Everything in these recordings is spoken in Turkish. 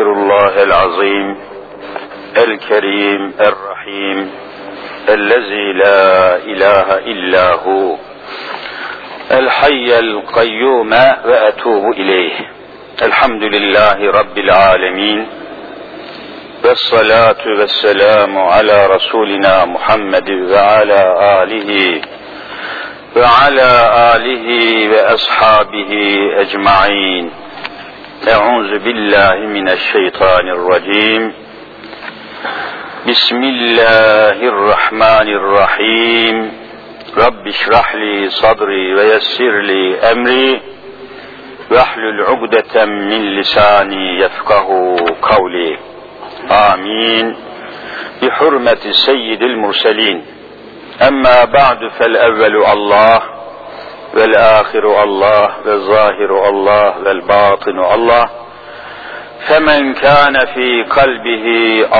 أستغفر الله العظيم الكريم الرحيم الذي لا إله إلا هو الحي القيوم وأتوب إليه. الحمد لله رب العالمين والصلاة والسلام على رسولنا محمد وعلى آله وعلى آله وأصحابه أجمعين. أعوذ بالله من الشيطان الرجيم. بسم الله الرحمن الرحيم. رب اشرح لي صدري ويسر لي أمري. واحلل عقدة من لساني يفقه قولي. آمين. بحرمة سيد المرسلين. أما بعد فالأول الله. والآخر الله والظاهر الله والباطن الله. فمن كان في قلبه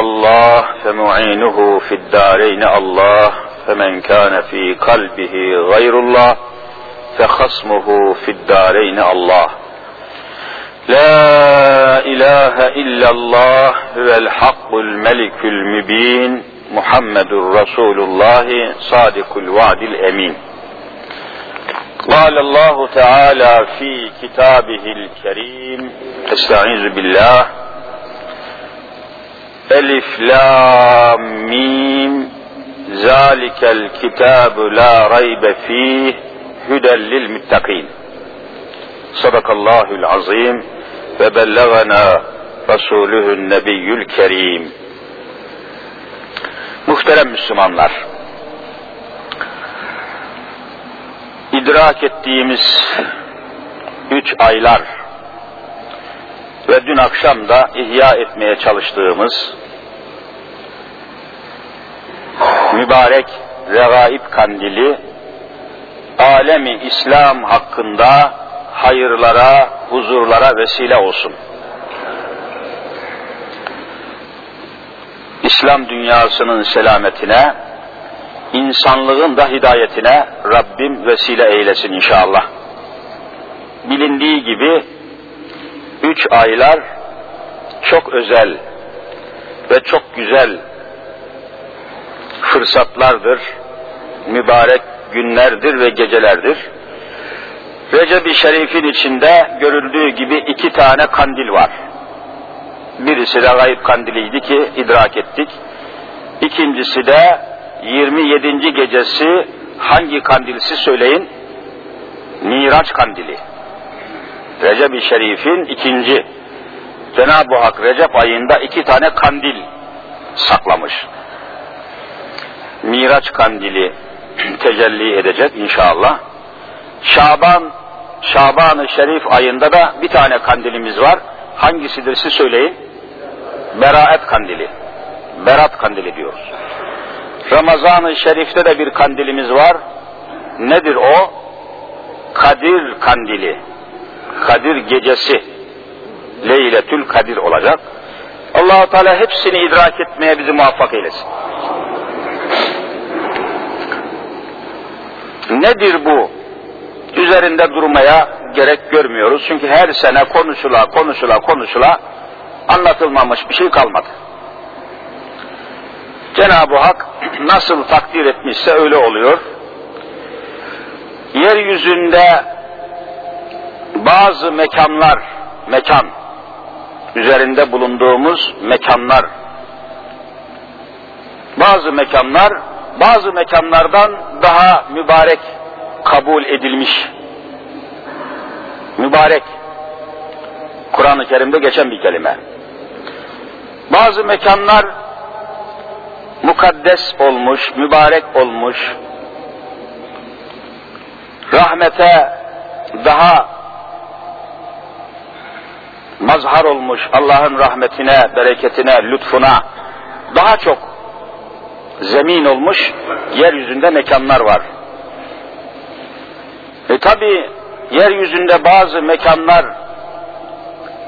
الله فمعينه في الدارين الله. فمن كان في قلبه غير الله فخصمه في الدارين الله. لا إله إلا الله هو الحق الملك المبين محمد رسول الله صادق الوعد الأمين. قال الله تعالى في كتابه الكريم استعيذ بالله ألف لام ميم ذلك الكتاب لا ريب فيه هدى للمتقين صدق الله العظيم وبلغنا رسوله النبي الكريم Muhterem Müslümanlar, idrak ettiğimiz üç aylar ve dün akşam da ihya etmeye çalıştığımız mübarek regaib kandili alemi İslam hakkında hayırlara, huzurlara vesile olsun. İslam dünyasının selametine, insanlığın da hidayetine Rabbim vesile eylesin inşallah. Bilindiği gibi üç aylar çok özel ve çok güzel fırsatlardır, mübarek günlerdir ve gecelerdir. Recep-i Şerif'in içinde görüldüğü gibi iki tane kandil var. Birisi de gayb kandiliydi ki idrak ettik. İkincisi de 27. gecesi hangi kandilisi söyleyin? Miraç kandili. Recep-i Şerif'in ikinci. Cenab-ı Hak Recep ayında iki tane kandil saklamış. Miraç kandili tecelli edecek inşallah. Şaban, Şaban-ı Şerif ayında da bir tane kandilimiz var. Hangisidir siz söyleyin? Beraat kandili. Berat kandili diyoruz. Ramazan-ı Şerif'te de bir kandilimiz var. Nedir o? Kadir kandili. Kadir gecesi. Leyletül Kadir olacak. allah Teala hepsini idrak etmeye bizi muvaffak eylesin. Nedir bu? Üzerinde durmaya gerek görmüyoruz. Çünkü her sene konuşula konuşula konuşula anlatılmamış bir şey kalmadı. Cenab-ı Hak nasıl takdir etmişse öyle oluyor. Yeryüzünde bazı mekanlar, mekan, üzerinde bulunduğumuz mekanlar, bazı mekanlar, bazı mekanlardan daha mübarek kabul edilmiş. Mübarek. Kur'an-ı Kerim'de geçen bir kelime. Bazı mekanlar mukaddes olmuş, mübarek olmuş, rahmete daha mazhar olmuş, Allah'ın rahmetine, bereketine, lütfuna daha çok zemin olmuş yeryüzünde mekanlar var. E tabi yeryüzünde bazı mekanlar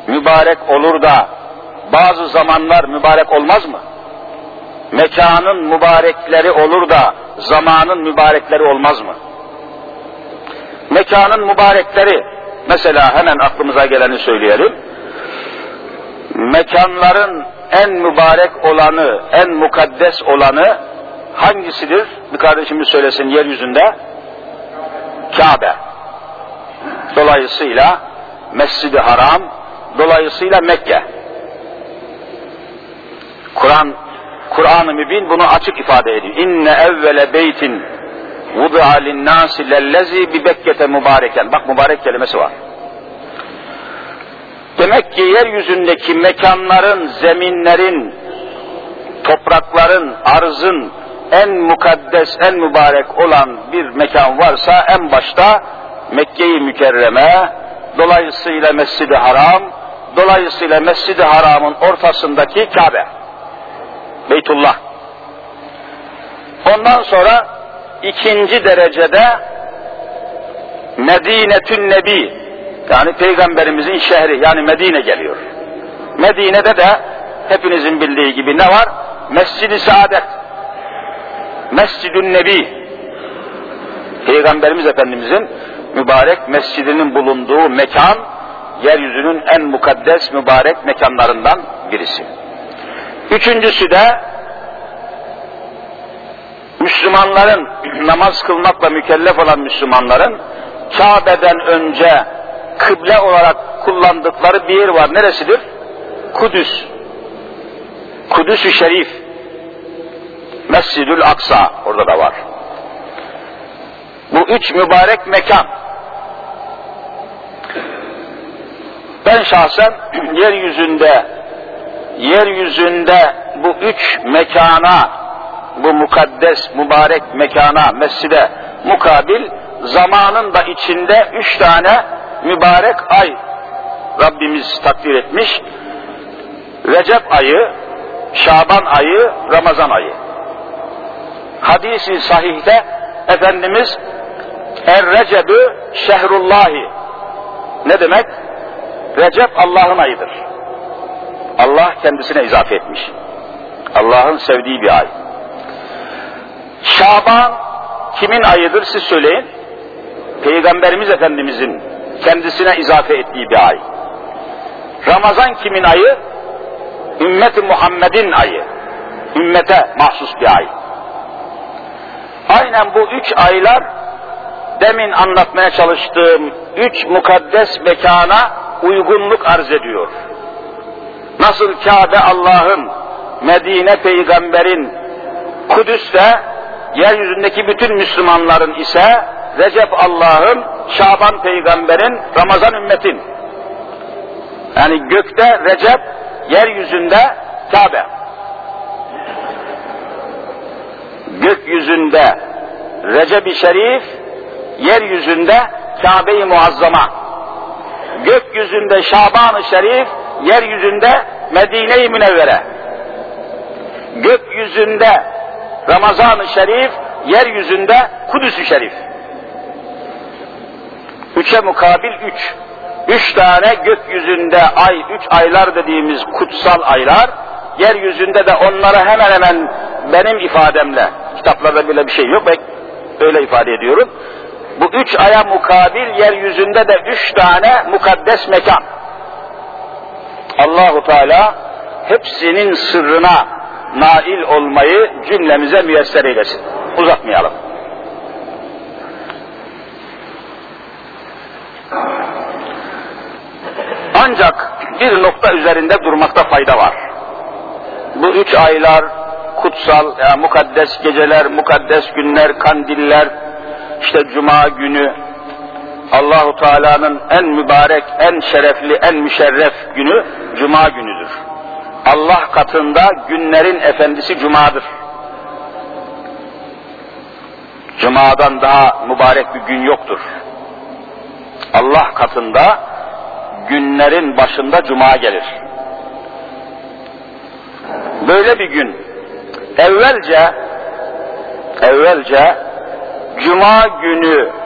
mübarek olur da bazı zamanlar mübarek olmaz mı? Mekanın mübarekleri olur da zamanın mübarekleri olmaz mı? Mekanın mübarekleri mesela hemen aklımıza geleni söyleyelim. mekanların en mübarek olanı, en mukaddes olanı hangisidir? Bir kardeşimiz söylesin yeryüzünde. Kabe. Dolayısıyla Mescid-i Haram, dolayısıyla Mekke. Kur'an Kur'an-ı Mübin bunu açık ifade ediyor. İnne evvele beytin vudu'a linnâsi lellezi bi Bekke'te mübareken. Bak mübarek kelimesi var. Demek ki yeryüzündeki mekanların, zeminlerin, toprakların, arzın en mukaddes, en mübarek olan bir mekan varsa en başta Mekke-i Mükerreme, dolayısıyla Mescid-i Haram, dolayısıyla Mescid-i Haram'ın ortasındaki Kabe. Beytullah. Ondan sonra ikinci derecede Medinetün Nebi yani Peygamberimizin şehri yani Medine geliyor. Medine'de de hepinizin bildiği gibi ne var? Mescid-i Saadet. Mescid-ü Nebi. Peygamberimiz Efendimizin mübarek mescidinin bulunduğu mekan, yeryüzünün en mukaddes mübarek mekanlarından birisi. Üçüncüsü de Müslümanların namaz kılmakla mükellef olan Müslümanların Kabe'den önce kıble olarak kullandıkları bir yer var. Neresidir? Kudüs. Kudüs-ü Şerif. Mescidül Aksa orada da var. Bu üç mübarek mekan. Ben şahsen yeryüzünde yeryüzünde bu üç mekana bu mukaddes mübarek mekana mescide mukabil zamanın da içinde üç tane mübarek ay Rabbimiz takdir etmiş. Recep ayı, Şaban ayı, Ramazan ayı. Hadisi sahihte Efendimiz Er Recep'ü şehrullahi. Ne demek? Recep Allah'ın ayıdır. Allah kendisine izafe etmiş. Allah'ın sevdiği bir ay. Şaban kimin ayıdır siz söyleyin. Peygamberimiz Efendimizin kendisine izafe ettiği bir ay. Ramazan kimin ayı? Ümmet-i Muhammed'in ayı. Ümmete mahsus bir ay. Aynen bu üç aylar demin anlatmaya çalıştığım üç mukaddes mekana uygunluk arz ediyor. Nasıl Kabe Allah'ın, Medine peygamberin, Kudüs de yeryüzündeki bütün Müslümanların ise Recep Allah'ın, Şaban peygamberin, Ramazan ümmetin. Yani gökte Recep, yeryüzünde Kabe. Gökyüzünde Recep-i Şerif, yeryüzünde Kabe-i Muazzama. Gökyüzünde Şaban-ı Şerif, yeryüzünde Medine-i Münevvere. Gökyüzünde Ramazan-ı Şerif, yeryüzünde Kudüs-ü Şerif. Üçe mukabil üç. Üç tane gökyüzünde ay, üç aylar dediğimiz kutsal aylar, yeryüzünde de onlara hemen hemen benim ifademle, kitaplarda bile bir şey yok, ben öyle ifade ediyorum. Bu üç aya mukabil yeryüzünde de üç tane mukaddes mekan. Allahu Teala hepsinin sırrına nail olmayı cümlemize müyesser eylesin. Uzatmayalım. Ancak bir nokta üzerinde durmakta fayda var. Bu üç aylar kutsal, yani mukaddes geceler, mukaddes günler, kandiller, işte cuma günü Allahu Teala'nın en mübarek, en şerefli, en müşerref günü cuma günüdür. Allah katında günlerin efendisi cumadır. Cumadan daha mübarek bir gün yoktur. Allah katında günlerin başında cuma gelir. Böyle bir gün evvelce evvelce cuma günü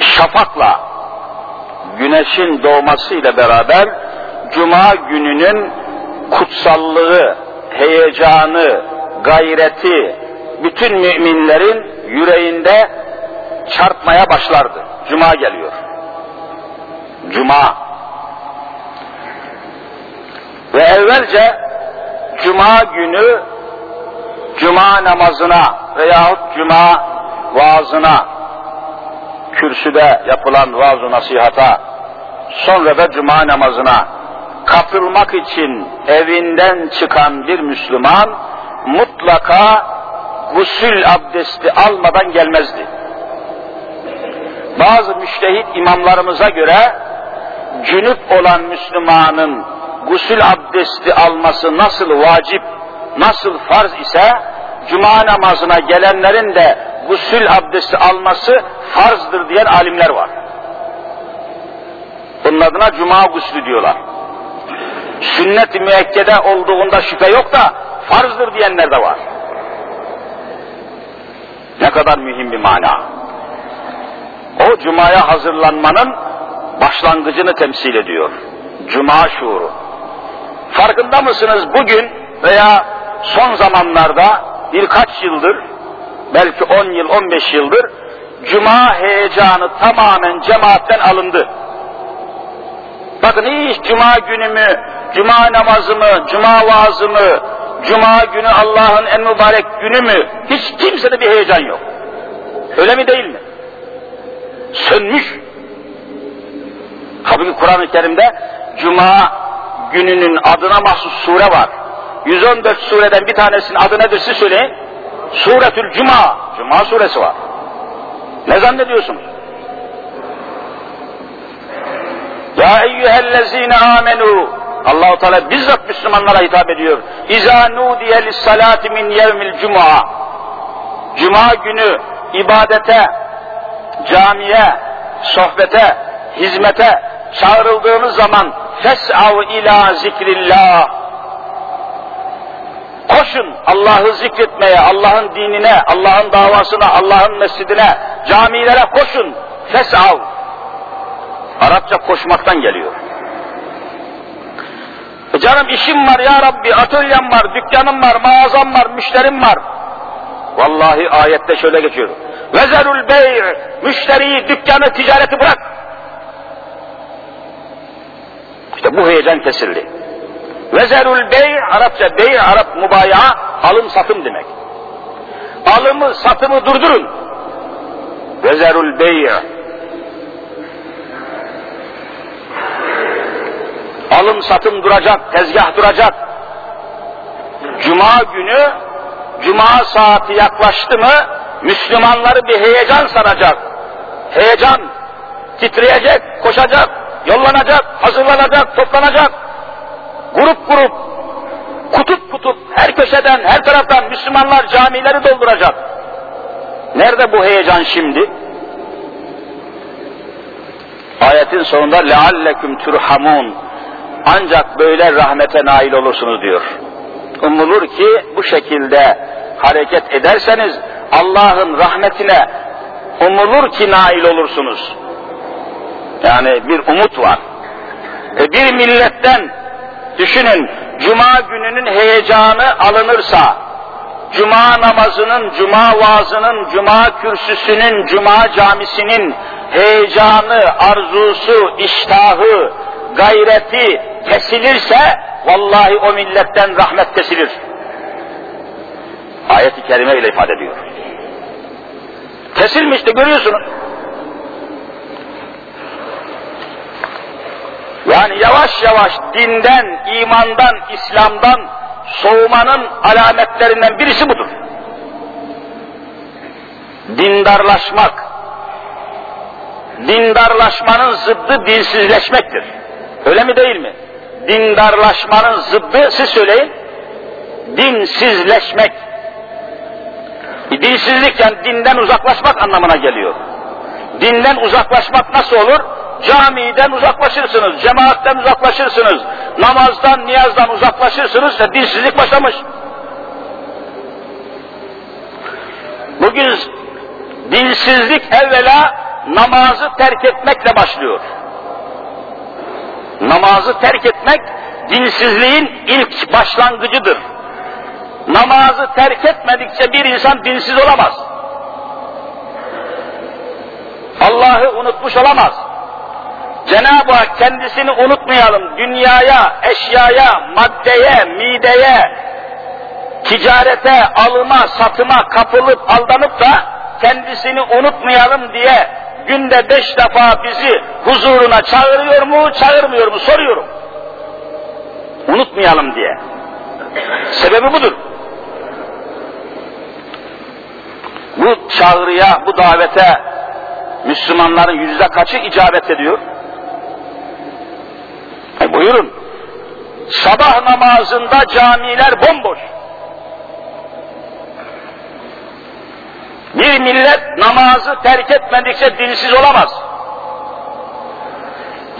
şafakla güneşin doğmasıyla beraber cuma gününün kutsallığı, heyecanı, gayreti bütün müminlerin yüreğinde çarpmaya başlardı. Cuma geliyor. Cuma. Ve evvelce Cuma günü Cuma namazına veyahut Cuma vaazına, kürsüde yapılan vaaz nasihata, sonra da Cuma namazına katılmak için evinden çıkan bir Müslüman mutlaka gusül abdesti almadan gelmezdi. Bazı müştehit imamlarımıza göre cünüp olan Müslümanın gusül abdesti alması nasıl vacip, nasıl farz ise cuma namazına gelenlerin de gusül abdesti alması farzdır diyen alimler var. Bunun adına cuma guslü diyorlar. Sünnet-i müekkede olduğunda şüphe yok da farzdır diyenler de var. Ne kadar mühim bir mana. O cumaya hazırlanmanın başlangıcını temsil ediyor. Cuma şuuru. Farkında mısınız bugün veya son zamanlarda birkaç yıldır, belki 10 yıl, 15 yıldır cuma heyecanı tamamen cemaatten alındı. Bakın hiç cuma günümü, cuma namazımı, cuma vaazımı, cuma günü Allah'ın en mübarek günü mü? Hiç kimsede bir heyecan yok. Öyle mi değil mi? Sönmüş. Halbuki Kur'an-ı Kerim'de cuma gününün adına mahsus sure var. 114 sureden bir tanesinin adı nedir siz söyleyin. Suretül Cuma. Cuma suresi var. Ne zannediyorsunuz? Ya eyyühellezine amenu Allahu Teala bizzat Müslümanlara hitap ediyor. İza nudiye lis-salati min yevmil cuma. Cuma günü ibadete, camiye, sohbete, hizmete çağrıldığınız zaman fes'av ila zikrillah. Koşun Allah'ı zikretmeye, Allah'ın dinine, Allah'ın davasına, Allah'ın mescidine, camilere koşun. Fes'av. Arapça koşmaktan geliyor. E canım işim var ya Rabbi, atölyem var, dükkanım var, mağazam var, müşterim var. Vallahi ayette şöyle geçiyor. Vezerul bey' müşteriyi, dükkanı, ticareti bırak. İşte bu heyecan kesildi. Vezerul bey' Arapça bey' Arap mubaya alım satım demek. Alımı satımı durdurun. Vezerul bey' alım satım duracak, tezgah duracak. Cuma günü, cuma saati yaklaştı mı, Müslümanları bir heyecan saracak. Heyecan, titreyecek, koşacak, yollanacak, hazırlanacak, toplanacak. Grup grup, kutup kutup, her köşeden, her taraftan Müslümanlar camileri dolduracak. Nerede bu heyecan şimdi? Ayetin sonunda lealleküm turhamun ancak böyle rahmete nail olursunuz diyor. Umulur ki bu şekilde hareket ederseniz Allah'ın rahmetine umulur ki nail olursunuz. Yani bir umut var. E bir milletten düşünün cuma gününün heyecanı alınırsa, cuma namazının, cuma vaazının, cuma kürsüsünün, cuma camisinin heyecanı, arzusu, iştahı, gayreti kesilirse vallahi o milletten rahmet kesilir. Ayet-i kerime ile ifade ediyor. Kesilmişti görüyorsunuz. Yani yavaş yavaş dinden, imandan, İslam'dan soğumanın alametlerinden birisi budur. Dindarlaşmak, dindarlaşmanın zıddı dinsizleşmektir. Öyle mi değil mi? Dindarlaşmanın zıddı siz söyleyin. Dinsizleşmek. E, dinsizlik yani dinden uzaklaşmak anlamına geliyor. Dinden uzaklaşmak nasıl olur? Camiden uzaklaşırsınız, cemaatten uzaklaşırsınız, namazdan, niyazdan uzaklaşırsınız, işte dinsizlik başlamış. Bugün dinsizlik evvela namazı terk etmekle başlıyor. Namazı terk etmek dinsizliğin ilk başlangıcıdır. Namazı terk etmedikçe bir insan dinsiz olamaz. Allah'ı unutmuş olamaz. Cenab-ı Hak kendisini unutmayalım. Dünyaya, eşyaya, maddeye, mideye, ticarete, alıma, satıma kapılıp aldanıp da kendisini unutmayalım diye günde beş defa bizi huzuruna çağırıyor mu, çağırmıyor mu soruyorum. Unutmayalım diye. Sebebi budur. Bu çağrıya, bu davete Müslümanların yüzde kaçı icabet ediyor? E buyurun. Sabah namazında camiler bomboş. Bir millet namazı terk etmedikçe dinsiz olamaz.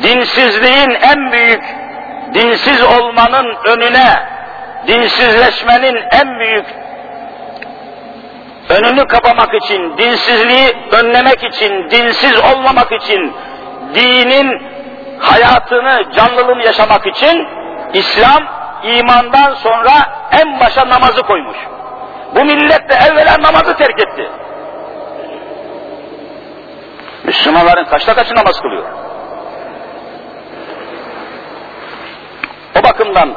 Dinsizliğin en büyük, dinsiz olmanın önüne, dinsizleşmenin en büyük önünü kapamak için, dinsizliği önlemek için, dinsiz olmamak için, dinin hayatını, canlılığını yaşamak için İslam imandan sonra en başa namazı koymuş. Bu millet de evvela namazı terk etti. Müslümanların kaçta kaçı namaz kılıyor? O bakımdan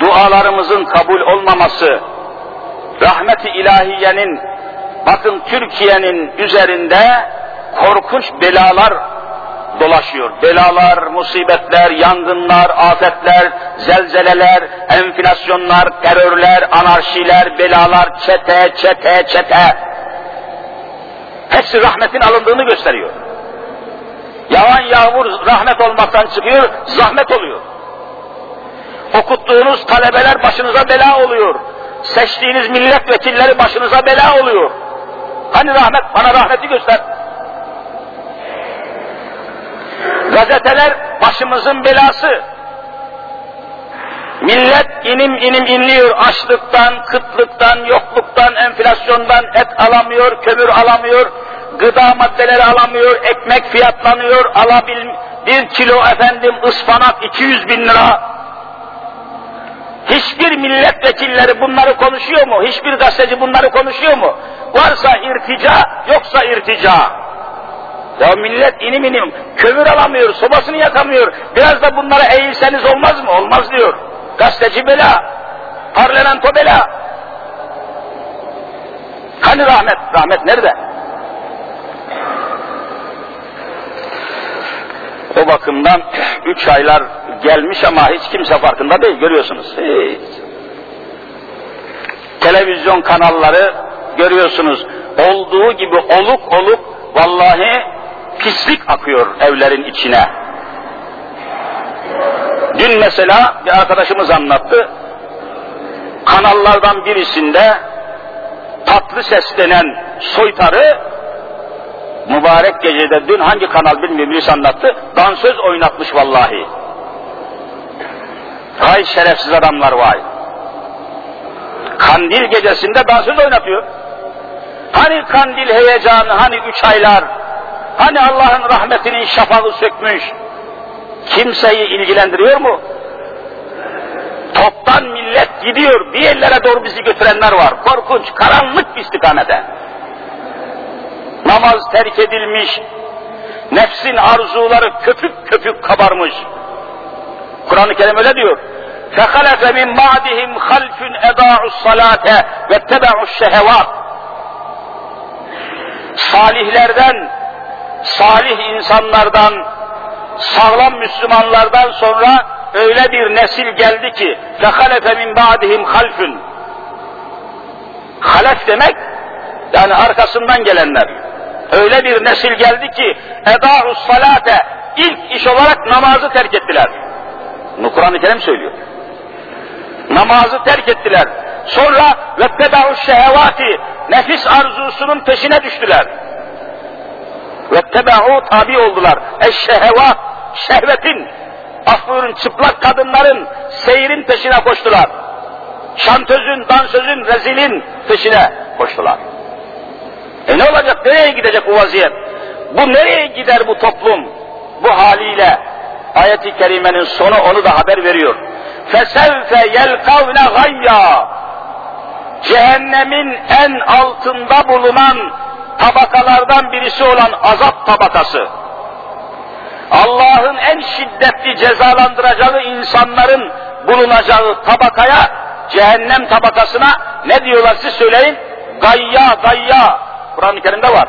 dualarımızın kabul olmaması, rahmeti ilahiyenin, bakın Türkiye'nin üzerinde korkunç belalar dolaşıyor. Belalar, musibetler, yangınlar, afetler, zelzeleler, enflasyonlar, terörler, anarşiler, belalar, çete, çete, çete. Hepsi rahmetin alındığını gösteriyor. Yavan yağmur rahmet olmaktan çıkıyor, zahmet oluyor. Okuttuğunuz talebeler başınıza bela oluyor. Seçtiğiniz milletvekilleri başınıza bela oluyor. Hani rahmet, bana rahmeti göster. Gazeteler başımızın belası. Millet inim inim inliyor açlıktan, kıtlıktan, yokluktan, enflasyondan et alamıyor, kömür alamıyor, gıda maddeleri alamıyor, ekmek fiyatlanıyor, alabil bir kilo efendim ıspanak 200 bin lira. Hiçbir milletvekilleri bunları konuşuyor mu? Hiçbir gazeteci bunları konuşuyor mu? Varsa irtica, yoksa irtica. Ya millet inim inim kömür alamıyor, sobasını yakamıyor. Biraz da bunlara eğilseniz olmaz mı? Olmaz diyor. Gazeteci bela, parlamento bela. Hani rahmet? Rahmet nerede? O bakımdan üç aylar gelmiş ama hiç kimse farkında değil görüyorsunuz. Hiç. Televizyon kanalları görüyorsunuz olduğu gibi oluk oluk vallahi pislik akıyor evlerin içine. Dün mesela bir arkadaşımız anlattı. Kanallardan birisinde tatlı seslenen soytarı mübarek gecede dün hangi kanal bilmiyorum birisi anlattı. Dansöz oynatmış vallahi. Vay şerefsiz adamlar vay. Kandil gecesinde dansöz oynatıyor. Hani kandil heyecanı, hani üç aylar, hani Allah'ın rahmetinin şafağı sökmüş, kimseyi ilgilendiriyor mu? Toptan millet gidiyor, bir yerlere doğru bizi götürenler var. Korkunç, karanlık bir istikamete. Namaz terk edilmiş, nefsin arzuları köpük köpük kabarmış. Kur'an-ı Kerim öyle diyor. فَخَلَفَ مِنْ بَعْدِهِمْ خَلْفٌ اَضَاعُوا الصَّلَاةَ وَاتَّبَعُوا الشَّهَوَاتِ Salihlerden, salih insanlardan, sağlam Müslümanlardan sonra öyle bir nesil geldi ki فَخَلَفَ مِنْ بَعْدِهِمْ خَلْفٌ Halef demek, yani arkasından gelenler. Öyle bir nesil geldi ki اَدَاعُ salate ilk iş olarak namazı terk ettiler. Bunu Kur'an-ı Kerim söylüyor. Namazı terk ettiler. Sonra vettebe'u şehevati nefis arzusunun peşine düştüler. Vettebe'u tabi oldular. Eşşehevat şehvetin affurun çıplak kadınların seyrin peşine koştular. Şantözün, dansözün, rezilin peşine koştular. E ne olacak? Nereye gidecek bu vaziyet? Bu nereye gider bu toplum? Bu haliyle ayet-i kerimenin sonu onu da haber veriyor. فَسَوْفَ يَلْقَوْنَ غَيَّا Cehennemin en altında bulunan tabakalardan birisi olan azap tabakası. Allah'ın en şiddetli cezalandıracağı insanların bulunacağı tabakaya, cehennem tabakasına ne diyorlar siz söyleyin? Gayya, gayya. Kur'an-ı Kerim'de var.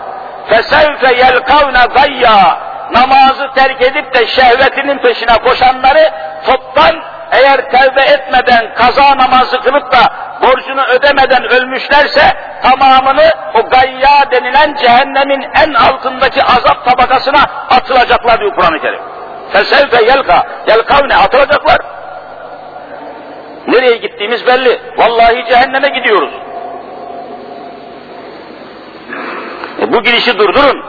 Fesevfe yelkavne gayya. Namazı terk edip de şehvetinin peşine koşanları toptan eğer tevbe etmeden kaza namazı kılıp da borcunu ödemeden ölmüşlerse tamamını o gayya denilen cehennemin en altındaki azap tabakasına atılacaklar diyor Kur'an-ı Kerim. Fesevfe yelka, yelkavne atılacaklar. Nereye gittiğimiz belli. Vallahi cehenneme gidiyoruz. E bu girişi durdurun.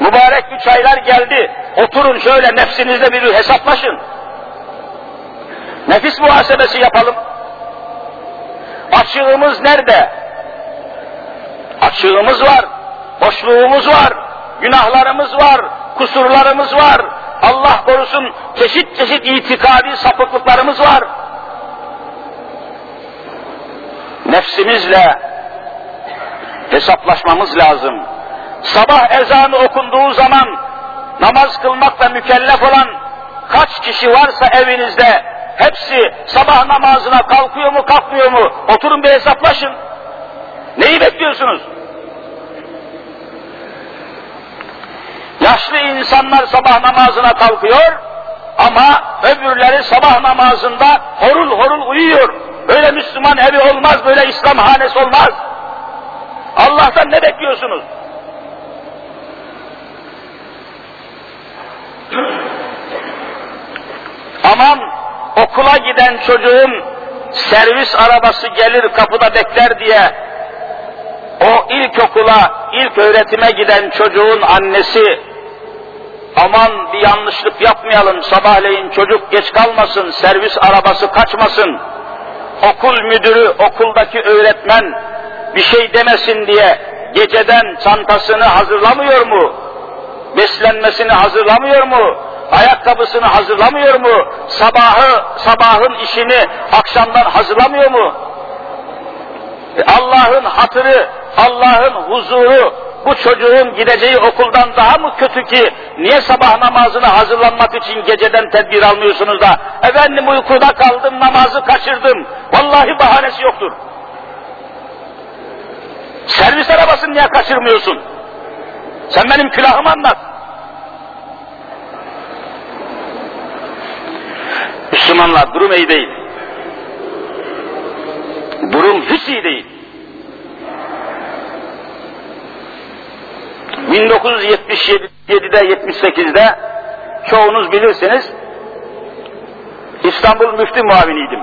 Mübarek üç aylar geldi. Oturun şöyle nefsinizle bir hesaplaşın. Nefis muhasebesi yapalım. Açığımız nerede? Açığımız var, boşluğumuz var, günahlarımız var, kusurlarımız var. Allah korusun çeşit çeşit itikadi sapıklıklarımız var. Nefsimizle hesaplaşmamız lazım. Sabah ezanı okunduğu zaman namaz kılmakla mükellef olan kaç kişi varsa evinizde hepsi sabah namazına kalkıyor mu kalkmıyor mu? Oturun bir hesaplaşın. Neyi bekliyorsunuz? Yaşlı insanlar sabah namazına kalkıyor ama öbürleri sabah namazında horul horul uyuyor. Böyle Müslüman evi olmaz, böyle İslam hanesi olmaz. Allah'tan ne bekliyorsunuz? Aman okula giden çocuğun servis arabası gelir kapıda bekler diye o ilkokula, ilk öğretime giden çocuğun annesi aman bir yanlışlık yapmayalım sabahleyin çocuk geç kalmasın, servis arabası kaçmasın, okul müdürü, okuldaki öğretmen bir şey demesin diye geceden çantasını hazırlamıyor mu? Beslenmesini hazırlamıyor mu? Ayakkabısını hazırlamıyor mu? Sabahı, sabahın işini akşamdan hazırlamıyor mu? E Allah'ın hatırı, Allah'ın huzuru bu çocuğun gideceği okuldan daha mı kötü ki niye sabah namazını hazırlanmak için geceden tedbir almıyorsunuz da efendim uykuda kaldım namazı kaçırdım vallahi bahanesi yoktur. Servis arabasını niye kaçırmıyorsun? Sen benim külahımı anlat. Müslümanlar durum iyi değil. Durum hiç iyi değil. 1977'de 78'de çoğunuz bilirsiniz İstanbul Müftü Muaviniydim.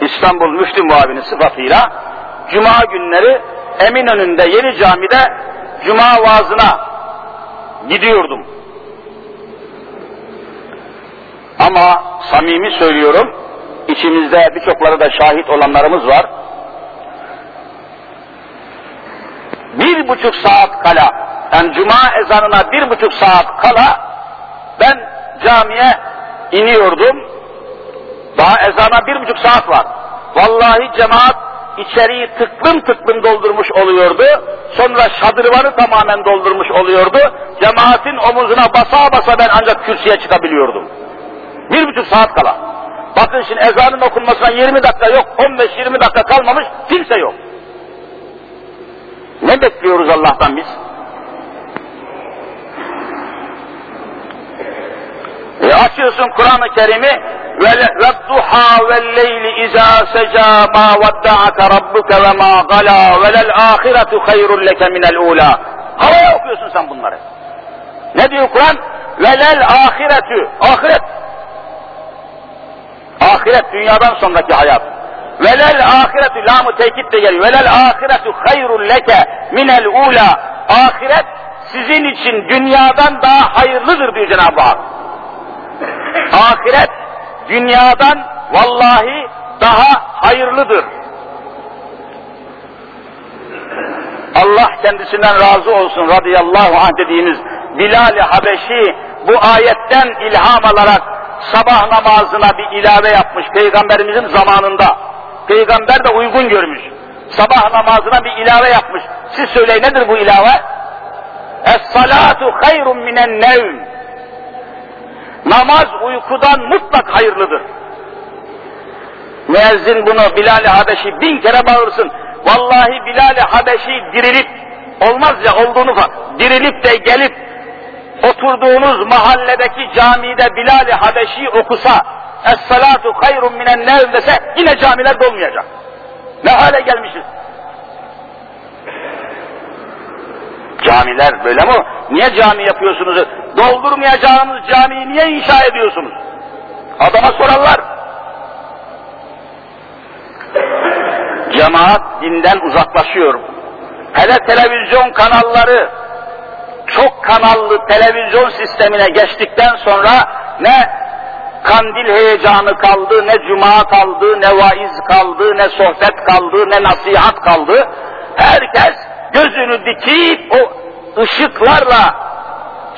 İstanbul Müftü Muavini sıfatıyla Cuma günleri Eminönü'nde Yeni Cami'de Cuma vaazına gidiyordum. Ama samimi söylüyorum, içimizde birçokları da şahit olanlarımız var. Bir buçuk saat kala, yani cuma ezanına bir buçuk saat kala ben camiye iniyordum. Daha ezana bir buçuk saat var. Vallahi cemaat içeriği tıklım tıklım doldurmuş oluyordu. Sonra şadırvanı tamamen doldurmuş oluyordu. Cemaatin omuzuna basa basa ben ancak kürsüye çıkabiliyordum. Bir buçuk saat kala. Bakın şimdi ezanın okunmasına 20 dakika yok, 15-20 dakika kalmamış, kimse yok. Ne bekliyoruz Allah'tan biz? E açıyorsun Kur'an-ı Kerim'i وَالضُّحَا وَاللَّيْلِ اِذَا سَجَى مَا وَدَّعَكَ رَبُّكَ وَمَا غَلَى وَلَلْآخِرَةُ خَيْرٌ لَكَ مِنَ الْاُولَى Havaya okuyorsun sen bunları. Ne diyor Kur'an? Velel ahiretü. Ahiret. Ahiret dünyadan sonraki hayat. Velel ahiretü lamı tekit de geliyor. Velel ahiretü hayrun leke minel ula. Ahiret sizin için dünyadan daha hayırlıdır diyor Cenab-ı Hak. Ahiret dünyadan vallahi daha hayırlıdır. Allah kendisinden razı olsun radıyallahu anh dediğimiz Bilal-i Habeşi bu ayetten ilham alarak sabah namazına bir ilave yapmış peygamberimizin zamanında. Peygamber de uygun görmüş. Sabah namazına bir ilave yapmış. Siz söyleyin nedir bu ilave? Es-salatu hayrun minen nevm. Namaz uykudan mutlak hayırlıdır. Müezzin bunu Bilal-i Habeşi bin kere bağırsın. Vallahi Bilal-i Habeşi dirilip, olmaz ya olduğunu falan, dirilip de gelip oturduğunuz mahalledeki camide Bilal-i Habeşi okusa, Es-salatu hayrun minen nevm dese yine camiler dolmayacak. Ne hale gelmişiz? Camiler böyle mi? Niye cami yapıyorsunuz? Doldurmayacağınız camiyi niye inşa ediyorsunuz? Adama sorarlar. Cemaat dinden uzaklaşıyor. Hele televizyon kanalları çok kanallı televizyon sistemine geçtikten sonra ne kandil heyecanı kaldı, ne cuma kaldı, ne vaiz kaldı, ne sohbet kaldı, ne nasihat kaldı. Herkes gözünü dikip o ışıklarla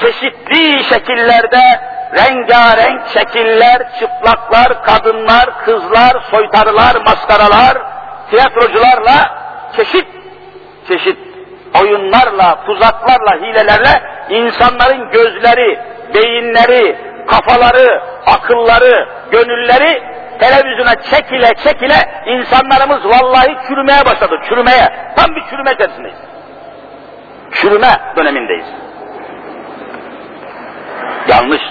çeşitli şekillerde rengarenk şekiller, çıplaklar, kadınlar, kızlar, soytarılar, maskaralar, tiyatrocularla çeşit çeşit oyunlarla, tuzaklarla, hilelerle insanların gözleri, beyinleri, kafaları, akılları, gönülleri televizyona çekile çekile insanlarımız vallahi çürümeye başladı, çürümeye. Tam bir çürüme içerisindeyiz. Çürüme dönemindeyiz. Yanlış,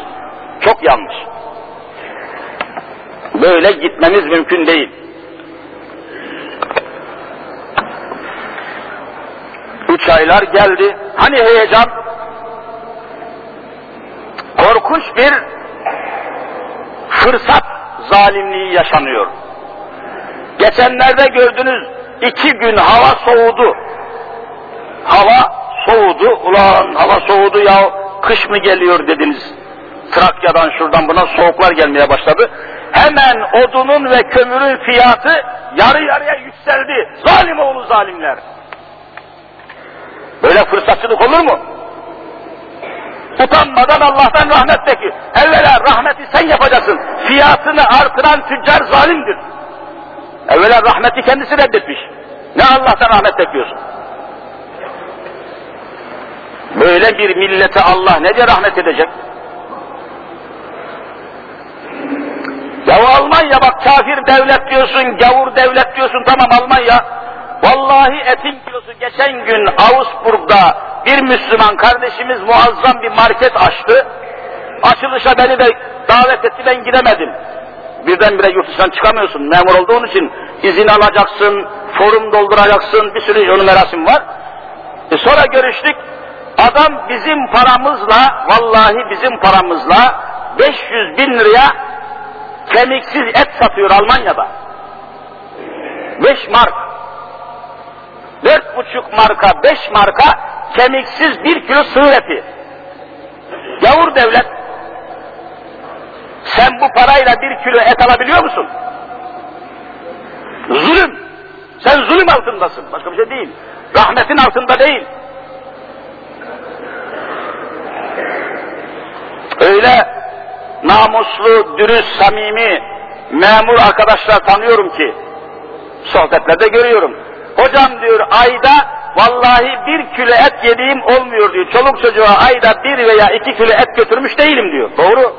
çok yanlış. Böyle gitmemiz mümkün değil. Üç aylar geldi. Hani heyecan? Korkunç bir fırsat zalimliği yaşanıyor. Geçenlerde gördünüz iki gün hava soğudu. Hava soğudu. Ulan hava soğudu ya kış mı geliyor dediniz. Trakya'dan şuradan buna soğuklar gelmeye başladı. Hemen odunun ve kömürün fiyatı yarı yarıya yükseldi. Zalim oğlu zalimler. Böyle fırsatçılık olur mu? Utanmadan Allah'tan rahmet bekliyor. Evvela rahmeti sen yapacaksın. Fiyatını artıran tüccar zalimdir. Evvela rahmeti kendisi reddetmiş. Ne Allah'tan rahmet bekliyorsun? Böyle bir millete Allah ne diye rahmet edecek? Ya Almanya bak kafir devlet diyorsun, gavur devlet diyorsun tamam Almanya. Vallahi etin kilosu geçen gün Augsburg'da bir Müslüman kardeşimiz muazzam bir market açtı. Açılışa beni de davet etti ben gidemedim. Birdenbire yurt dışından çıkamıyorsun memur olduğun için izin alacaksın, forum dolduracaksın, bir sürü onun merasim var. E sonra görüştük. Adam bizim paramızla, vallahi bizim paramızla 500 bin liraya kemiksiz et satıyor Almanya'da. 5 mark. Dört buçuk marka, beş marka kemiksiz bir kilo sığır eti. Yavur devlet, sen bu parayla bir kilo et alabiliyor musun? Zulüm. Sen zulüm altındasın. Başka bir şey değil. Rahmetin altında değil. Öyle namuslu, dürüst, samimi, memur arkadaşlar tanıyorum ki, sohbetlerde görüyorum. Hocam diyor ayda vallahi bir kilo et yediğim olmuyor diyor. Çoluk çocuğa ayda bir veya iki kilo et götürmüş değilim diyor. Doğru.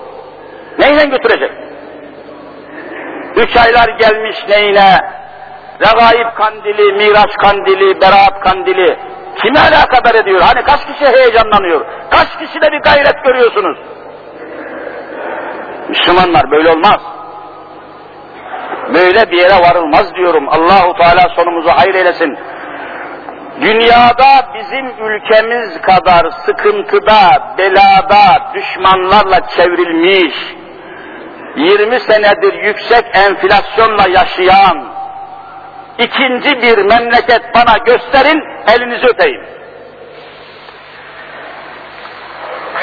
Neyle götürecek? Üç aylar gelmiş neyine? Regaib kandili, Miraç kandili, Berat kandili. Kimi alakadar ediyor? Hani kaç kişi heyecanlanıyor? Kaç kişide bir gayret görüyorsunuz? Müslümanlar böyle olmaz. Böyle bir yere varılmaz diyorum. Allahu Teala sonumuzu hayır eylesin. Dünyada bizim ülkemiz kadar sıkıntıda, belada, düşmanlarla çevrilmiş, 20 senedir yüksek enflasyonla yaşayan ikinci bir memleket bana gösterin, elinizi öpeyim.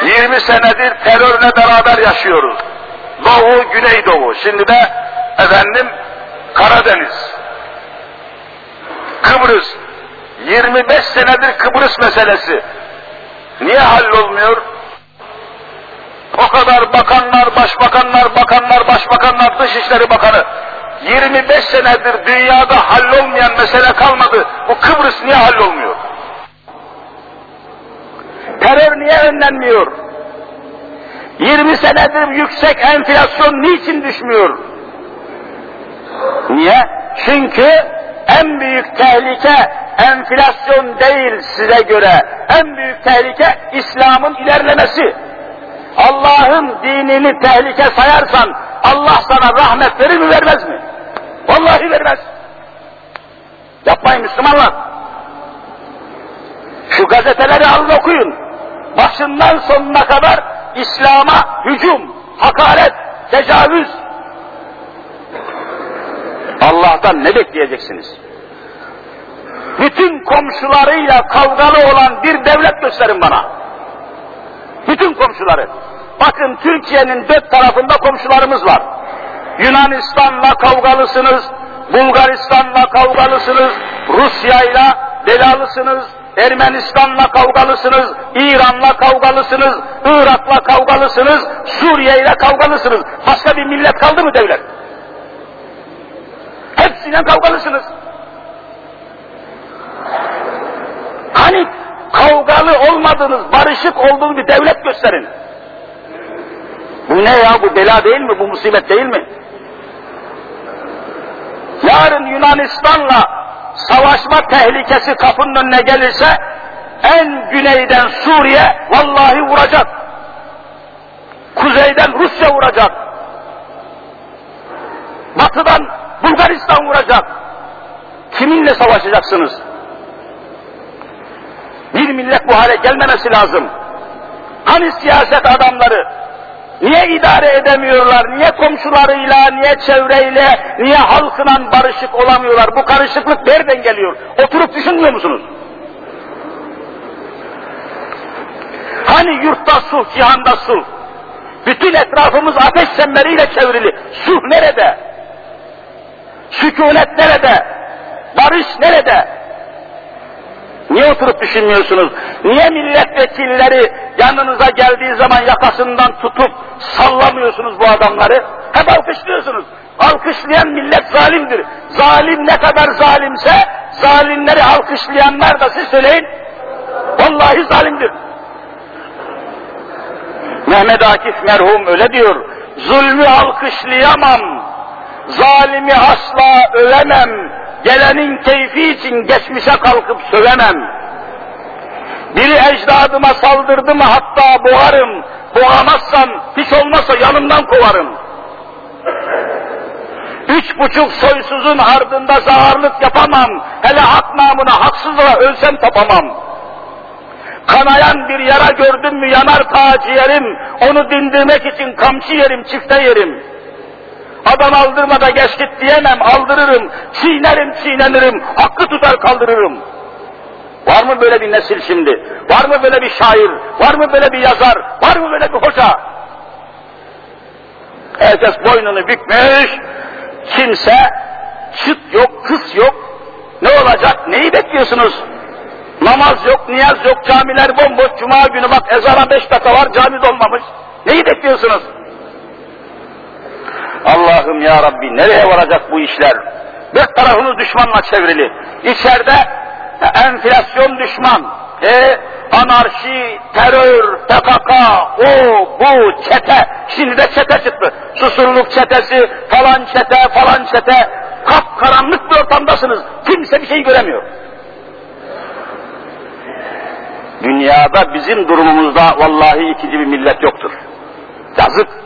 20 senedir terörle beraber yaşıyoruz. Doğu, Güneydoğu. Şimdi de efendim Karadeniz. Kıbrıs. 25 senedir Kıbrıs meselesi. Niye hallolmuyor? O kadar bakanlar, başbakanlar, bakanlar, başbakanlar, dışişleri bakanı. 25 senedir dünyada hallolmayan mesele kalmadı. Bu Kıbrıs niye hallolmuyor? Terör niye önlenmiyor? 20 senedir yüksek enflasyon niçin düşmüyor? Niye? Çünkü en büyük tehlike enflasyon değil size göre. En büyük tehlike İslam'ın ilerlemesi. Allah'ın dinini tehlike sayarsan Allah sana rahmet verir mi vermez mi? Vallahi vermez. Yapmayın Müslümanlar. Şu gazeteleri alın okuyun. Başından sonuna kadar İslam'a hücum, hakaret, tecavüz. Allah'tan ne bekleyeceksiniz? Bütün komşularıyla kavgalı olan bir devlet gösterin bana. Bütün komşuları. Bakın Türkiye'nin dört tarafında komşularımız var. Yunanistan'la kavgalısınız, Bulgaristan'la kavgalısınız, Rusya'yla belalısınız, Ermenistan'la kavgalısınız, İran'la kavgalısınız, Irak'la kavgalısınız, Suriye'yle kavgalısınız. Başka bir millet kaldı mı devlet? Hepsiyle kavgalısınız. Hani kavgalı olmadınız, barışık olduğunu bir devlet gösterin. Bu ne ya, bu bela değil mi, bu musibet değil mi? Yarın Yunanistan'la savaşma tehlikesi kapının önüne gelirse, en güneyden Suriye vallahi vuracak. Kuzeyden Rusya vuracak. Batıdan Bulgaristan vuracak. Kiminle savaşacaksınız? Bir millet bu hale gelmemesi lazım. Hani siyaset adamları niye idare edemiyorlar, niye komşularıyla, niye çevreyle, niye halkla barışık olamıyorlar? Bu karışıklık nereden geliyor? Oturup düşünmüyor musunuz? Hani yurtta sulh, cihanda sulh? Bütün etrafımız ateş semberiyle çevrili. Sulh nerede? Sükunet nerede? Barış nerede? Niye oturup düşünmüyorsunuz? Niye milletvekilleri yanınıza geldiği zaman yakasından tutup sallamıyorsunuz bu adamları? Hep alkışlıyorsunuz. Alkışlayan millet zalimdir. Zalim ne kadar zalimse zalimleri alkışlayanlar da siz söyleyin. Vallahi zalimdir. Mehmet Akif merhum öyle diyor. Zulmü alkışlayamam. Zalimi asla övemem gelenin keyfi için geçmişe kalkıp sövemem. Biri ecdadıma saldırdı mı hatta boğarım, boğamazsam hiç olmazsa yanımdan kovarım. Üç buçuk soysuzun ardında zaharlık yapamam, hele hak namına haksızlığa ölsem tapamam. Kanayan bir yara gördüm mü yanar ta ciğerim, onu dindirmek için kamçı yerim, çifte yerim. Adam aldırma da geç git diyemem, aldırırım, çiğnerim, çiğnenirim, hakkı tutar kaldırırım. Var mı böyle bir nesil şimdi? Var mı böyle bir şair? Var mı böyle bir yazar? Var mı böyle bir hoca? Herkes boynunu bükmüş, kimse çıt yok, kız yok. Ne olacak? Neyi bekliyorsunuz? Namaz yok, niyaz yok, camiler bomboş, cuma günü bak ezana beş dakika var, cami dolmamış. Neyi bekliyorsunuz? Allah'ım ya Rabbi nereye varacak bu işler? Dört tarafımız düşmanla çevrili. İçeride enflasyon düşman, e, anarşi, terör, PKK, o, bu, çete. Şimdi de çete çıktı. Susurluk çetesi, falan çete, falan çete. Kap karanlık bir ortamdasınız. Kimse bir şey göremiyor. Dünyada bizim durumumuzda vallahi ikinci bir millet yoktur. Yazık.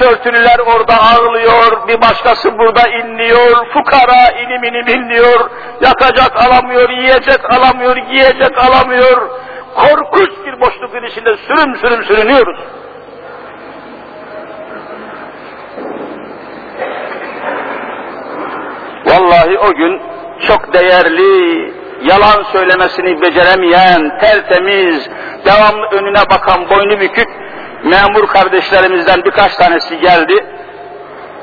Başörtülüler orada ağlıyor, bir başkası burada inliyor, fukara inim inim inliyor, yakacak alamıyor, yiyecek alamıyor, giyecek alamıyor. Korkunç bir boşlukun içinde sürüm sürüm sürünüyoruz. Vallahi o gün çok değerli, yalan söylemesini beceremeyen, tertemiz, devamlı önüne bakan, boynu bükük memur kardeşlerimizden birkaç tanesi geldi.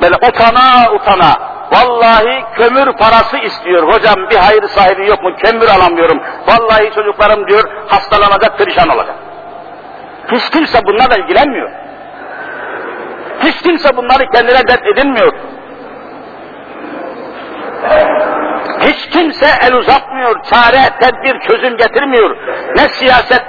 Böyle utana utana. Vallahi kömür parası istiyor. Hocam bir hayır sahibi yok mu? Kömür alamıyorum. Vallahi çocuklarım diyor hastalanacak, perişan olacak. Hiç kimse bunlarla ilgilenmiyor. Hiç kimse bunları kendine dert edinmiyor. Hiç kimse el uzatmıyor, çare, tedbir, çözüm getirmiyor. Ne siyaset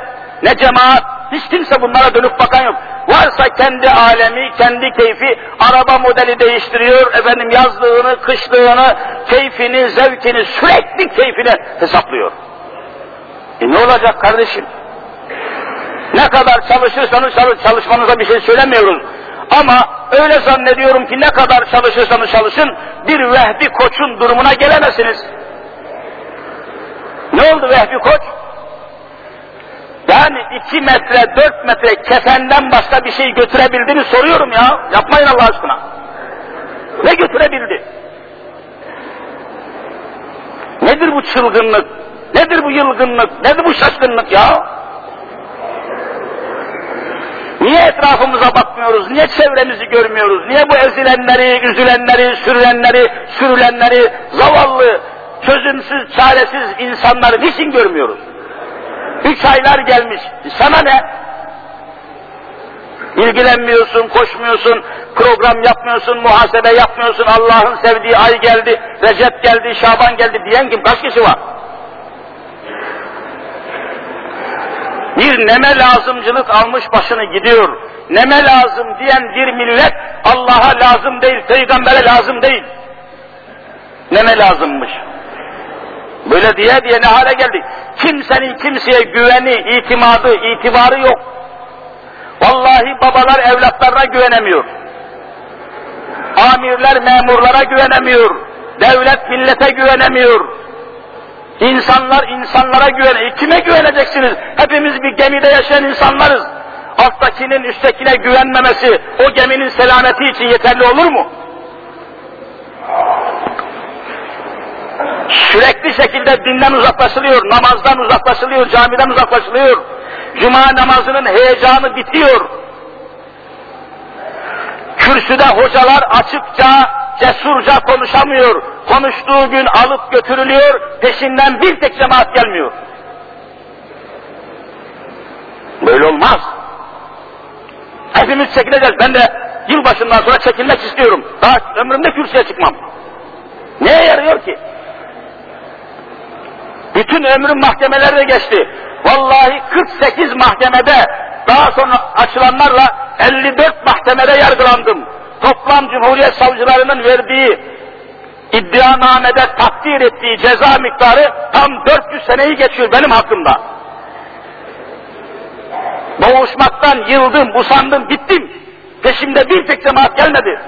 ne cemaat, hiç kimse bunlara dönüp bakan yok. Varsa kendi alemi, kendi keyfi, araba modeli değiştiriyor, efendim yazlığını, kışlığını, keyfini, zevkini, sürekli keyfini hesaplıyor. E ne olacak kardeşim? Ne kadar çalışırsanız çalışmanıza bir şey söylemiyoruz. Ama öyle zannediyorum ki ne kadar çalışırsanız çalışın bir Vehbi Koç'un durumuna gelemezsiniz. Ne oldu Vehbi Koç? Yani iki metre, dört metre kefenden başka bir şey götürebildi mi soruyorum ya. Yapmayın Allah aşkına. Ne götürebildi? Nedir bu çılgınlık? Nedir bu yılgınlık? Nedir bu şaşkınlık ya? Niye etrafımıza bakmıyoruz? Niye çevremizi görmüyoruz? Niye bu ezilenleri, üzülenleri, sürülenleri, sürülenleri, zavallı, çözümsüz, çaresiz insanları niçin görmüyoruz? Üç aylar gelmiş. Sana ne? İlgilenmiyorsun, koşmuyorsun, program yapmıyorsun, muhasebe yapmıyorsun, Allah'ın sevdiği ay geldi, Recep geldi, Şaban geldi diyen kim? Kaç kişi var? Bir neme lazımcılık almış başını gidiyor. Neme lazım diyen bir millet Allah'a lazım değil, peygambere lazım değil. Neme lazımmış. Böyle diye diye ne hale geldik. Kimsenin kimseye güveni, itimadı, itibarı yok. Vallahi babalar evlatlarına güvenemiyor. Amirler memurlara güvenemiyor. Devlet millete güvenemiyor. İnsanlar insanlara güven. E kime güveneceksiniz? Hepimiz bir gemide yaşayan insanlarız. Alttakinin üsttekine güvenmemesi o geminin selameti için yeterli olur mu? Sürekli şekilde dinden uzaklaşılıyor, namazdan uzaklaşılıyor, camiden uzaklaşılıyor. Cuma namazının heyecanı bitiyor. Kürsüde hocalar açıkça, cesurca konuşamıyor. Konuştuğu gün alıp götürülüyor, peşinden bir tek cemaat gelmiyor. Böyle olmaz. Hepimiz çekileceğiz. Ben de yılbaşından sonra çekilmek istiyorum. Daha ömrümde kürsüye çıkmam. Neye yarıyor ki? Bütün ömrüm mahkemelerde geçti. Vallahi 48 mahkemede daha sonra açılanlarla 54 mahkemede yargılandım. Toplam Cumhuriyet Savcılarının verdiği iddianamede takdir ettiği ceza miktarı tam 400 seneyi geçiyor benim hakkımda. Boğuşmaktan yıldım, usandım, bittim. Peşimde bir tek cemaat gelmedi.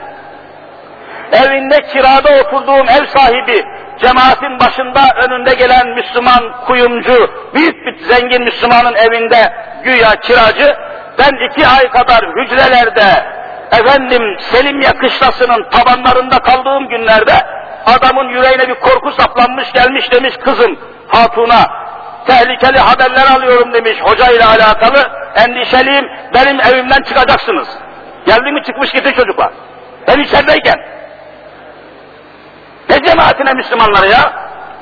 Evinde kirada oturduğum ev sahibi, cemaatin başında önünde gelen Müslüman kuyumcu, büyük bir zengin Müslümanın evinde güya kiracı, ben iki ay kadar hücrelerde, efendim Selimiye kışlasının tabanlarında kaldığım günlerde, adamın yüreğine bir korku saplanmış gelmiş demiş kızım hatuna, tehlikeli haberler alıyorum demiş hoca ile alakalı, endişeliyim, benim evimden çıkacaksınız. Geldi mi çıkmış gitti çocuklar. Ben içerideyken. Ne cemaatine Müslümanları ya?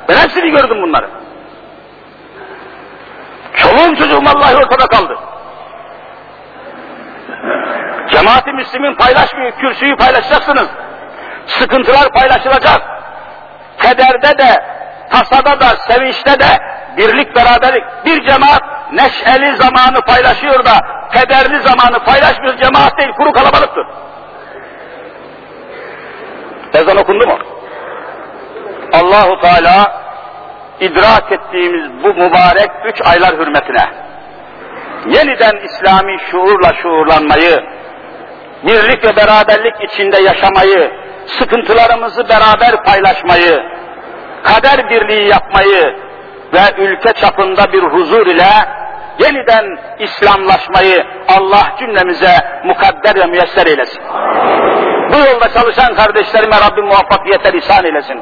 Ben hepsini gördüm bunları. Çoluğum çocuğum vallahi ortada kaldı. Cemaati Müslümin paylaşmıyor, kürsüyü paylaşacaksınız. Sıkıntılar paylaşılacak. Kederde de, tasada da, sevinçte de birlik beraberlik. Bir cemaat neşeli zamanı paylaşıyor da kederli zamanı paylaşmıyor cemaat değil, kuru kalabalıktır. Ezan okundu mu? Allahu Teala idrak ettiğimiz bu mübarek üç aylar hürmetine yeniden İslami şuurla şuurlanmayı, birlik ve beraberlik içinde yaşamayı, sıkıntılarımızı beraber paylaşmayı, kader birliği yapmayı ve ülke çapında bir huzur ile yeniden İslamlaşmayı Allah cümlemize mukadder ve müyesser eylesin. Bu yolda çalışan kardeşlerime Rabbim muvaffakiyetler ihsan eylesin.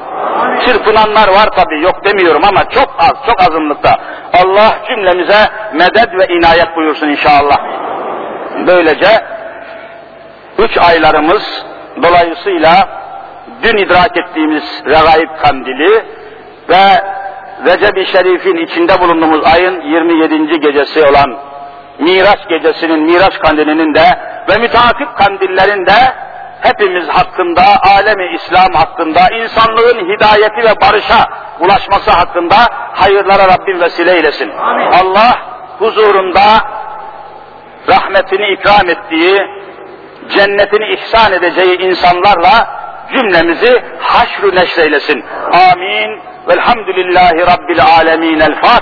Çırpınanlar var tabi yok demiyorum ama çok az, çok azınlıkta. Allah cümlemize medet ve inayet buyursun inşallah. Böylece üç aylarımız dolayısıyla dün idrak ettiğimiz regaib kandili ve Recep-i Şerif'in içinde bulunduğumuz ayın 27. gecesi olan Miraç gecesinin, Miraç kandilinin de ve müteakip kandillerin de hepimiz hakkında, alemi İslam hakkında, insanlığın hidayeti ve barışa ulaşması hakkında hayırlara Rabbim vesile eylesin. Amin. Allah huzurunda rahmetini ikram ettiği, cennetini ihsan edeceği insanlarla cümlemizi haşru neşreylesin. Amin. Velhamdülillahi Rabbil alemin. El Fatiha.